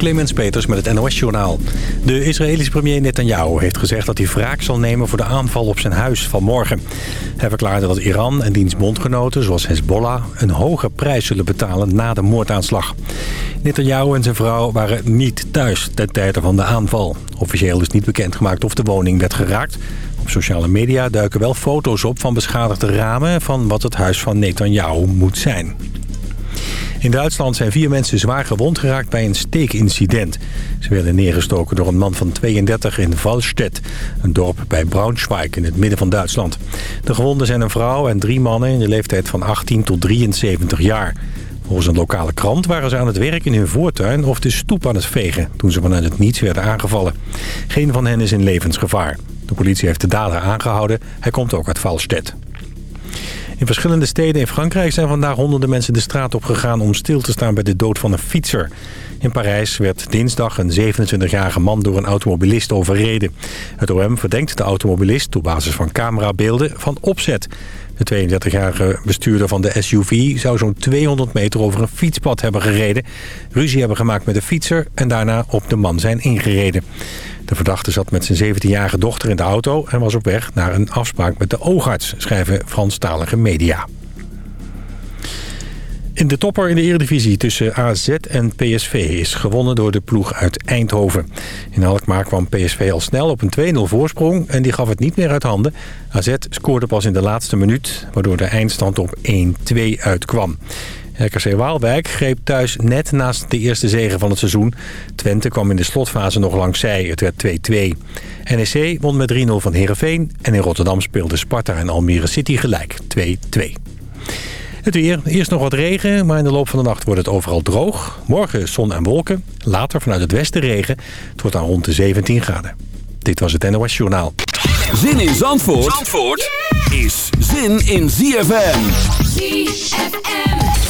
Clemens Peters met het NOS-journaal. De Israëlische premier Netanyahu heeft gezegd dat hij wraak zal nemen... voor de aanval op zijn huis vanmorgen. Hij verklaarde dat Iran en diens bondgenoten, zoals Hezbollah... een hoge prijs zullen betalen na de moordaanslag. Netanyahu en zijn vrouw waren niet thuis ten tijde van de aanval. Officieel is niet bekendgemaakt of de woning werd geraakt. Op sociale media duiken wel foto's op van beschadigde ramen... van wat het huis van Netanyahu moet zijn. In Duitsland zijn vier mensen zwaar gewond geraakt bij een steekincident. Ze werden neergestoken door een man van 32 in Wallstedt, een dorp bij Braunschweig in het midden van Duitsland. De gewonden zijn een vrouw en drie mannen in de leeftijd van 18 tot 73 jaar. Volgens een lokale krant waren ze aan het werk in hun voortuin of de stoep aan het vegen... toen ze vanuit het niets werden aangevallen. Geen van hen is in levensgevaar. De politie heeft de dader aangehouden. Hij komt ook uit Wallstedt. In verschillende steden in Frankrijk zijn vandaag honderden mensen de straat op gegaan om stil te staan bij de dood van een fietser. In Parijs werd dinsdag een 27-jarige man door een automobilist overreden. Het OM verdenkt de automobilist op basis van camerabeelden van opzet. De 32-jarige bestuurder van de SUV zou zo'n 200 meter over een fietspad hebben gereden. Ruzie hebben gemaakt met de fietser en daarna op de man zijn ingereden. De verdachte zat met zijn 17-jarige dochter in de auto... en was op weg naar een afspraak met de oogarts, schrijven Franstalige media. In de topper in de Eredivisie tussen AZ en PSV is gewonnen door de ploeg uit Eindhoven. In Alkmaar kwam PSV al snel op een 2-0 voorsprong en die gaf het niet meer uit handen. AZ scoorde pas in de laatste minuut, waardoor de eindstand op 1-2 uitkwam. RKC Waalwijk greep thuis net naast de eerste zegen van het seizoen. Twente kwam in de slotfase nog langs zij. Het werd 2-2. NEC won met 3-0 van Heerenveen. En in Rotterdam speelden Sparta en Almere City gelijk 2-2. Het weer. Eerst nog wat regen, maar in de loop van de nacht wordt het overal droog. Morgen zon en wolken. Later vanuit het westen regen. Het wordt dan rond de 17 graden. Dit was het NOS Journaal. Zin in Zandvoort, Zandvoort is zin in ZFM. ZFM.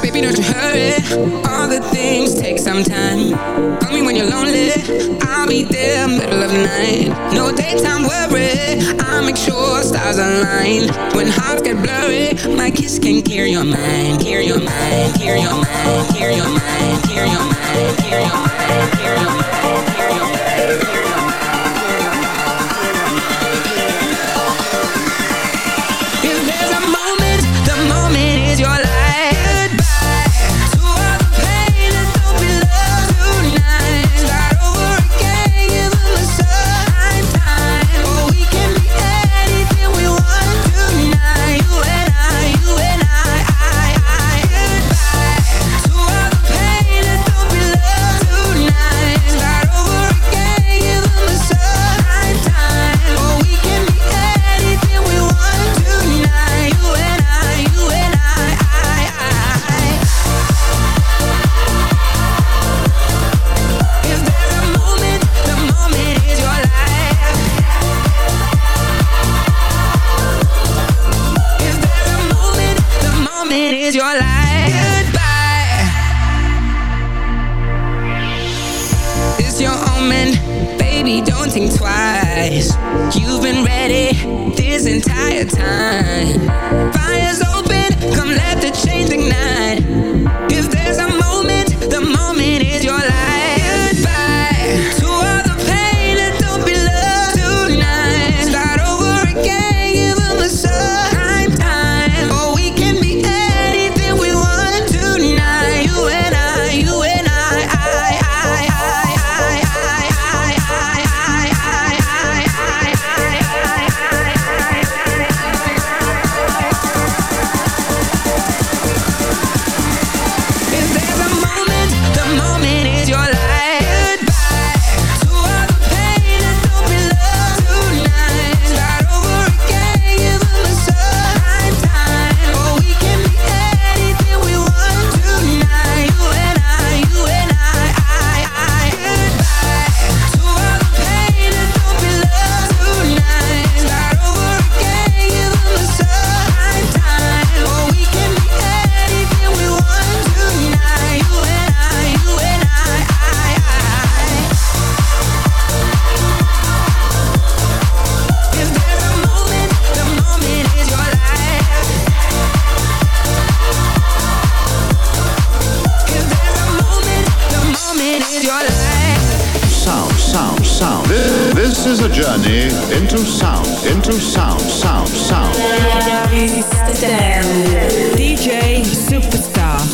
Baby, don't you hurry. All the things take some time. Call me when you're lonely. I'll be there, middle of the night. No daytime worry. I'll make sure stars align. When hearts get blurry, my kiss can clear your mind. Clear your mind, clear your mind, clear your mind, clear your mind, clear your mind, clear your mind, clear your mind.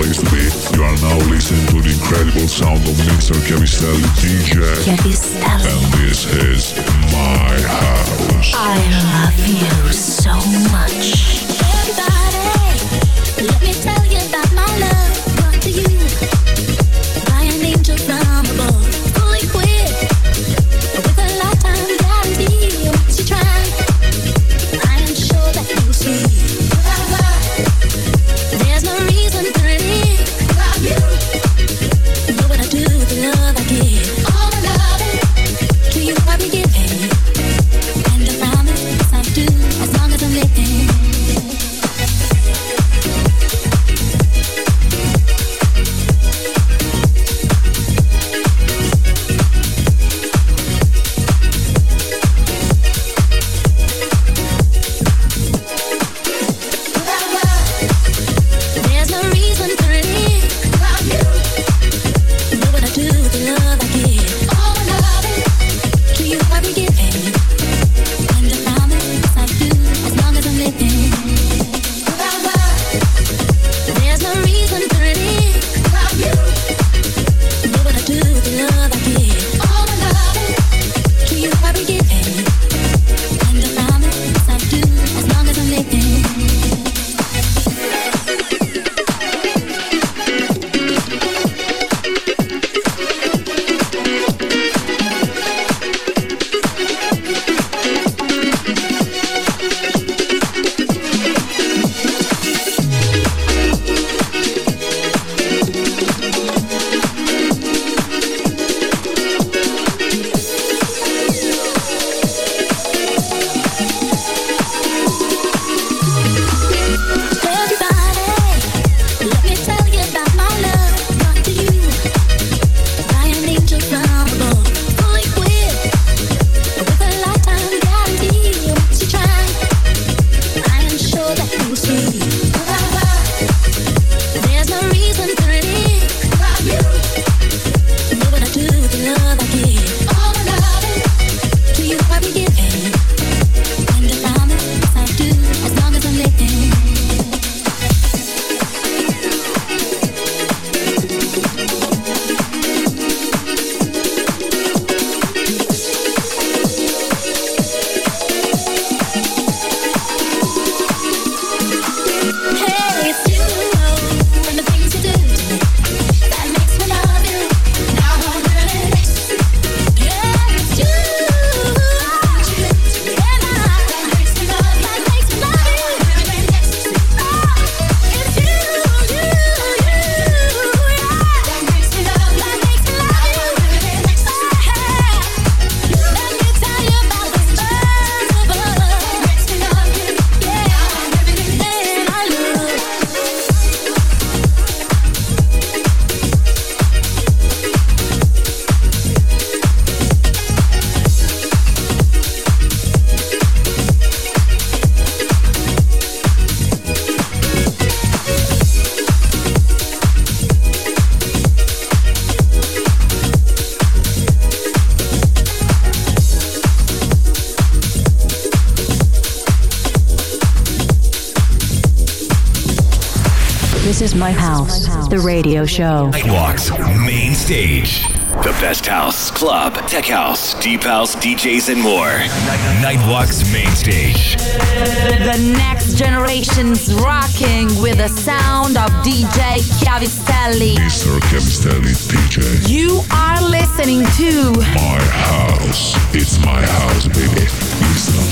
place to be. You are now listening to the incredible sound of Mr. Chiavistelli DJ. Chiavistelli. And this is my house. I love you so much. Everybody, let me tell house, the radio show. Nightwalk's main stage. The best house, club, tech house, deep house, DJs, and more. Nightwalk's main stage. The next generation's rocking with the sound of DJ Chiavistelli. Mr. Chiavistelli DJ. You are listening to My house. It's my house, baby.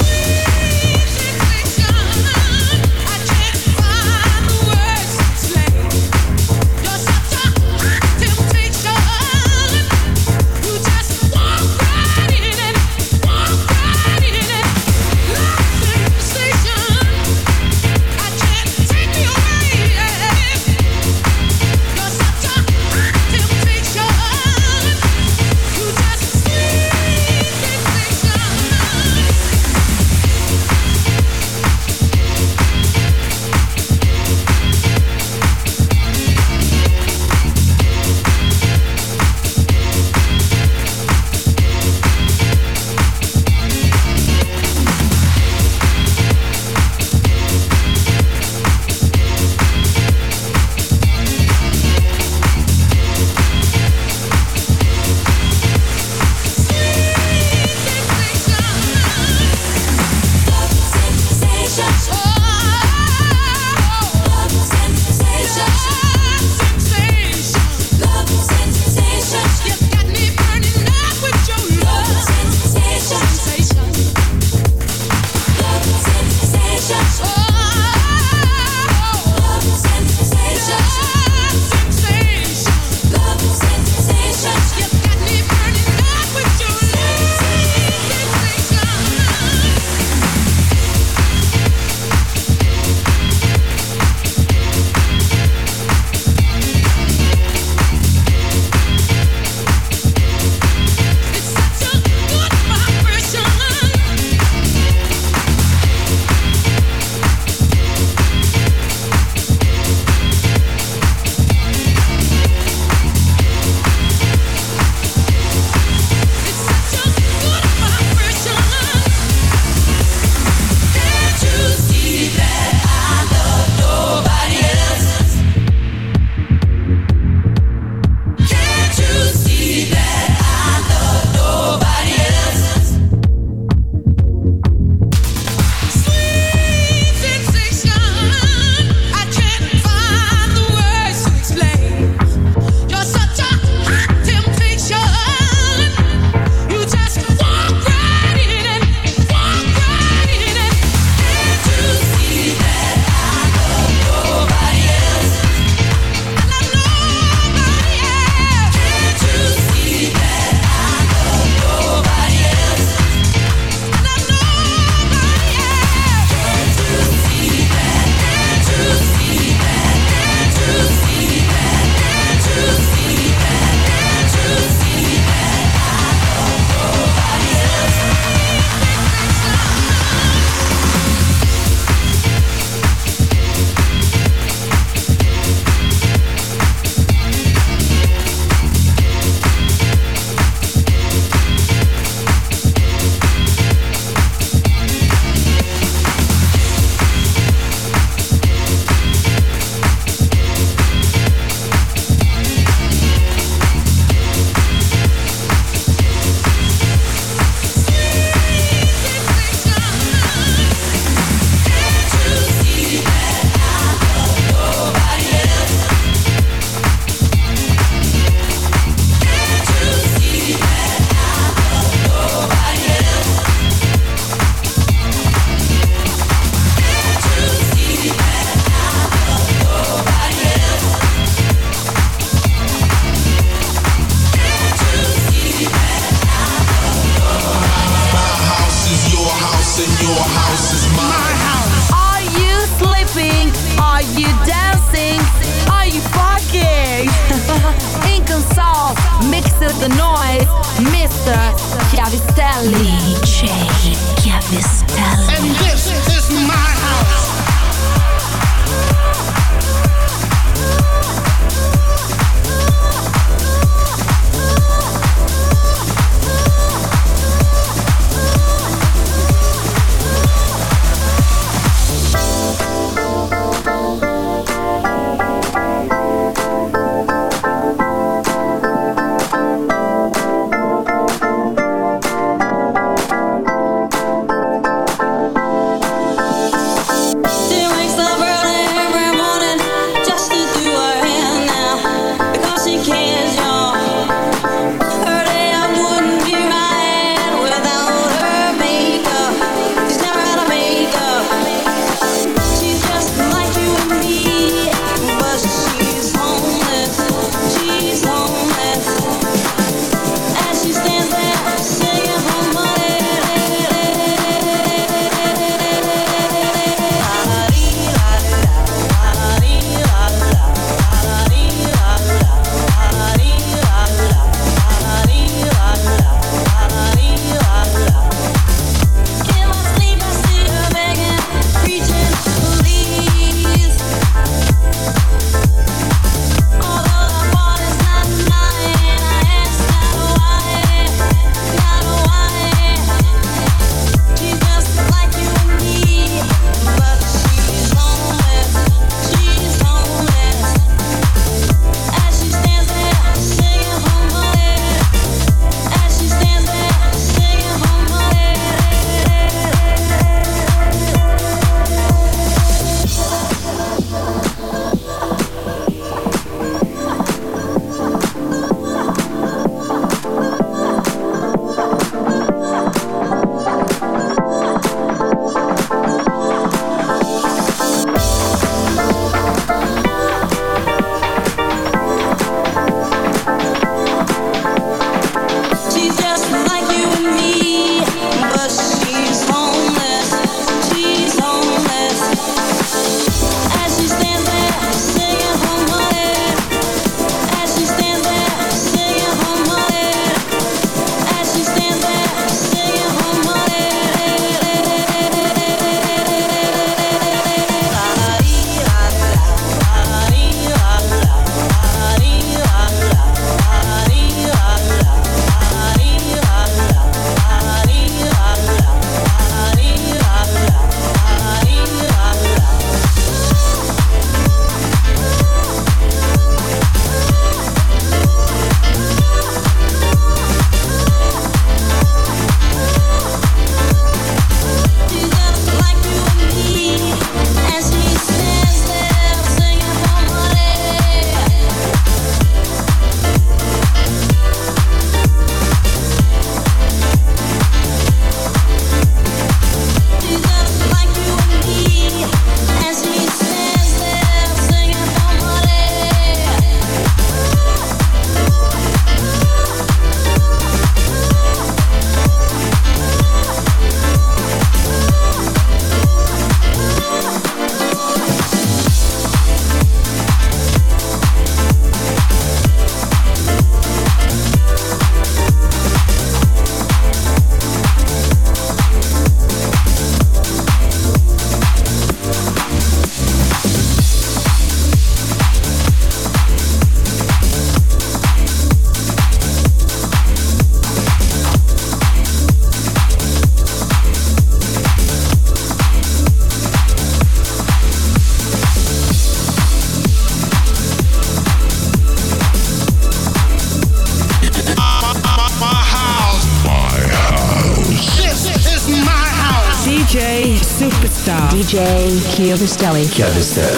Chiavistelli. Chiavistelli.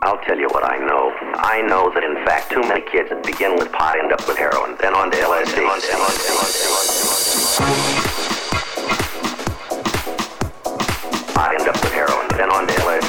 I'll tell you what I know. I know that in fact too many kids begin with pot end up with heroin, then on to LSD. On to Pot end up with heroin, then on to LSD.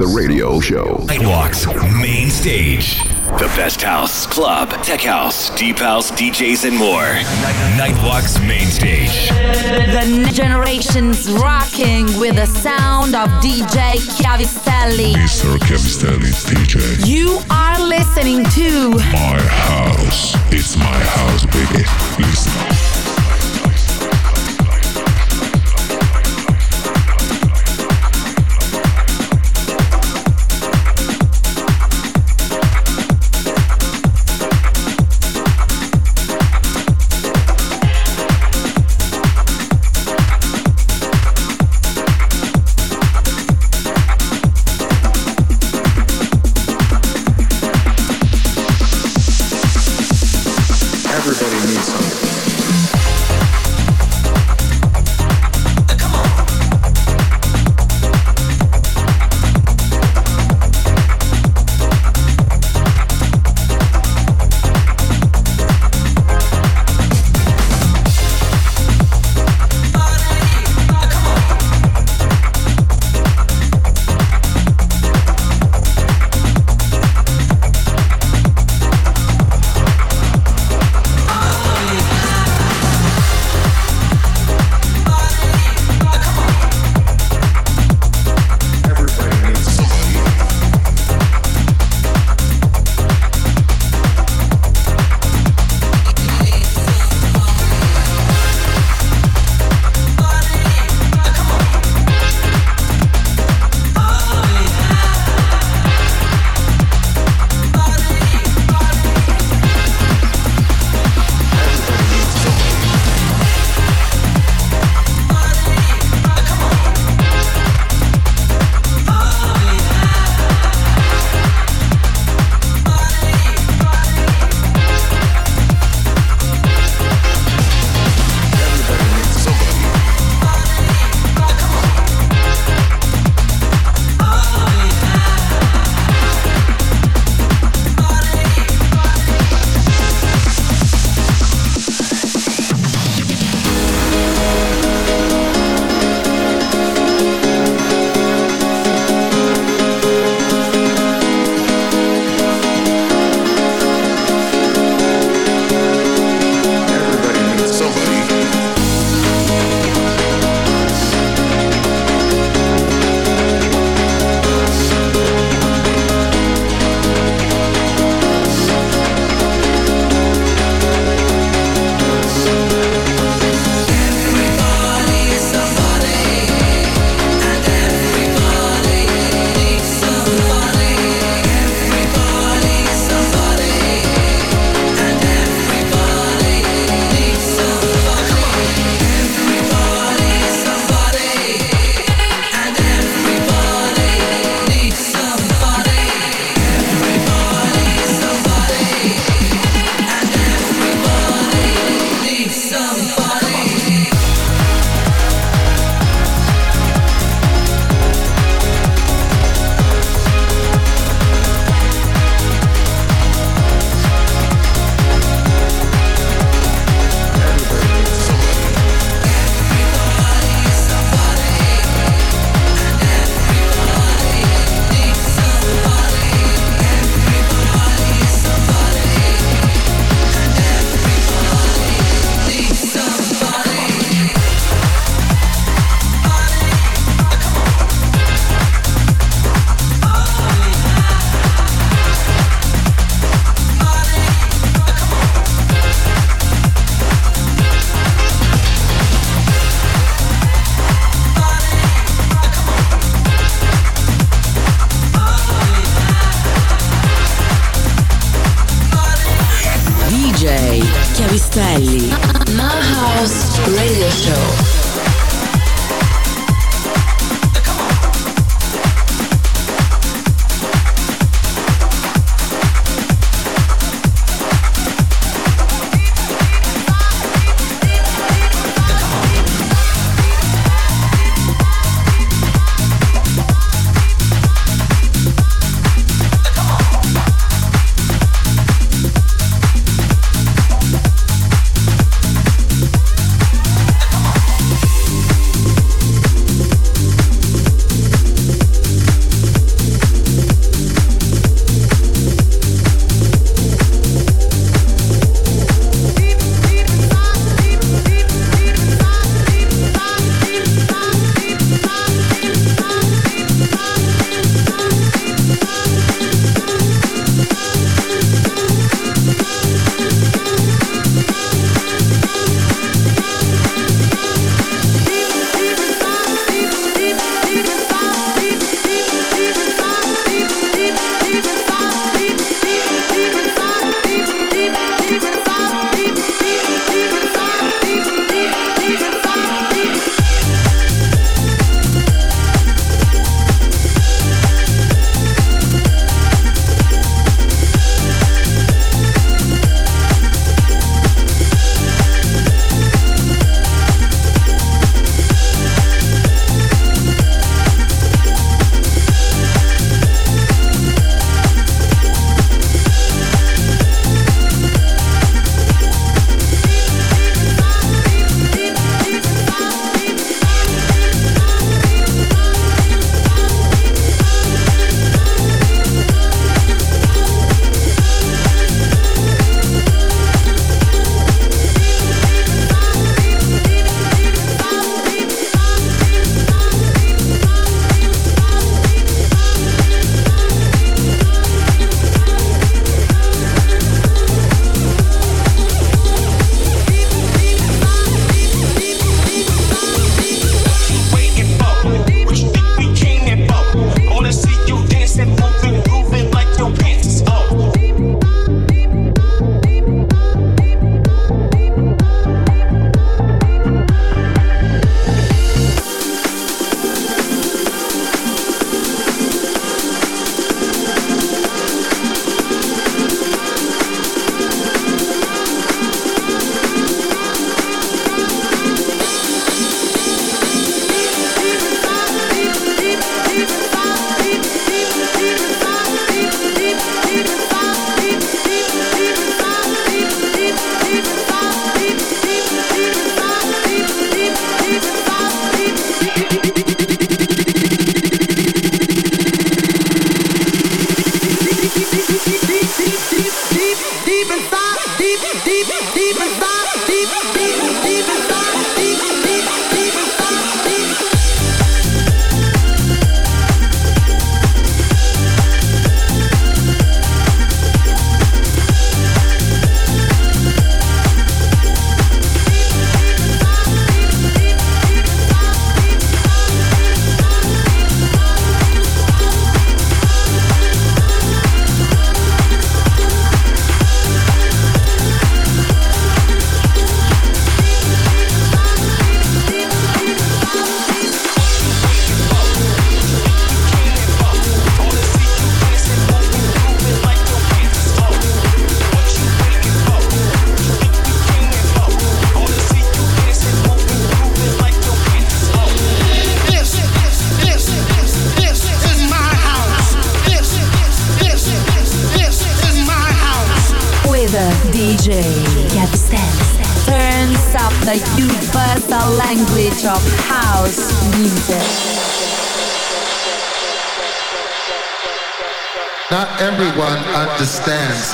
The radio show. Nightwalk's main stage. The best house, club, tech house, deep house, DJs, and more. Nightwalk's main stage. The next generation's rocking with the sound of DJ Chiavistelli. Mr. Chiavistelli DJ. You are listening to My house. It's my house, baby. Listen.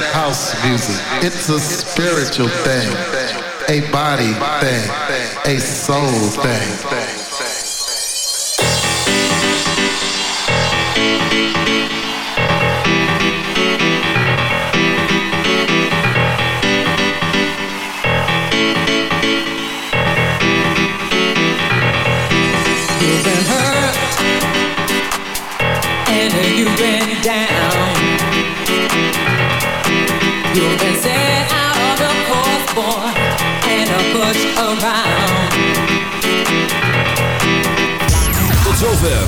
House music. It's a spiritual thing, a body thing, a soul thing.